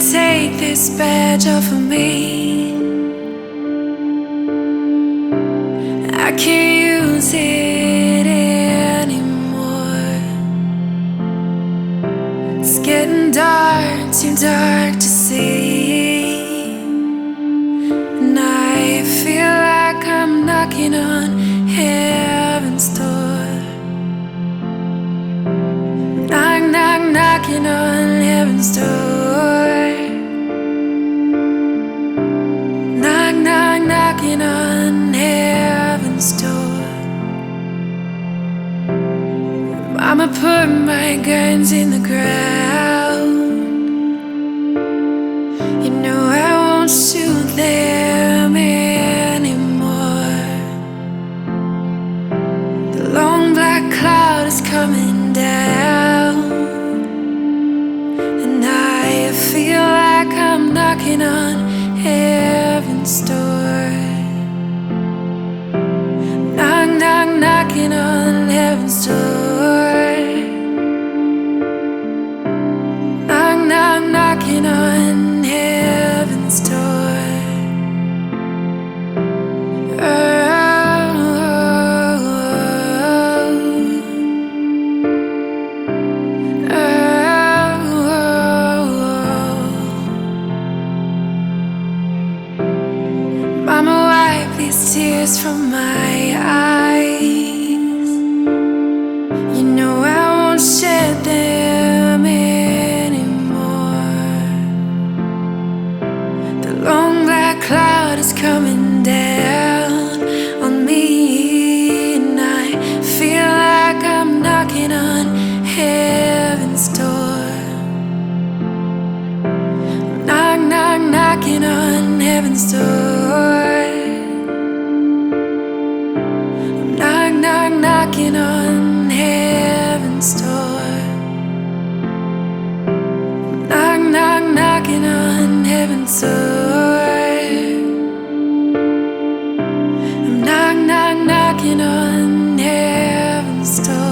this badge off of me. I can't use it anymore. It's getting dark, too dark to see. And I feel like I'm knocking on heaven's door. Knock, knock, knocking on heaven's door. Put my guns in the ground. You know I won't shoot them anymore. The long black cloud is coming down, and I feel like I'm knocking on tears from my eyes. Coming down on me, and I feel like I'm knocking on heaven's door. Knock, knock, knocking on heaven's door. Knock, knock, knocking on heaven's door. Knock, knock, knocking on heaven's door. knocking on heaven's door.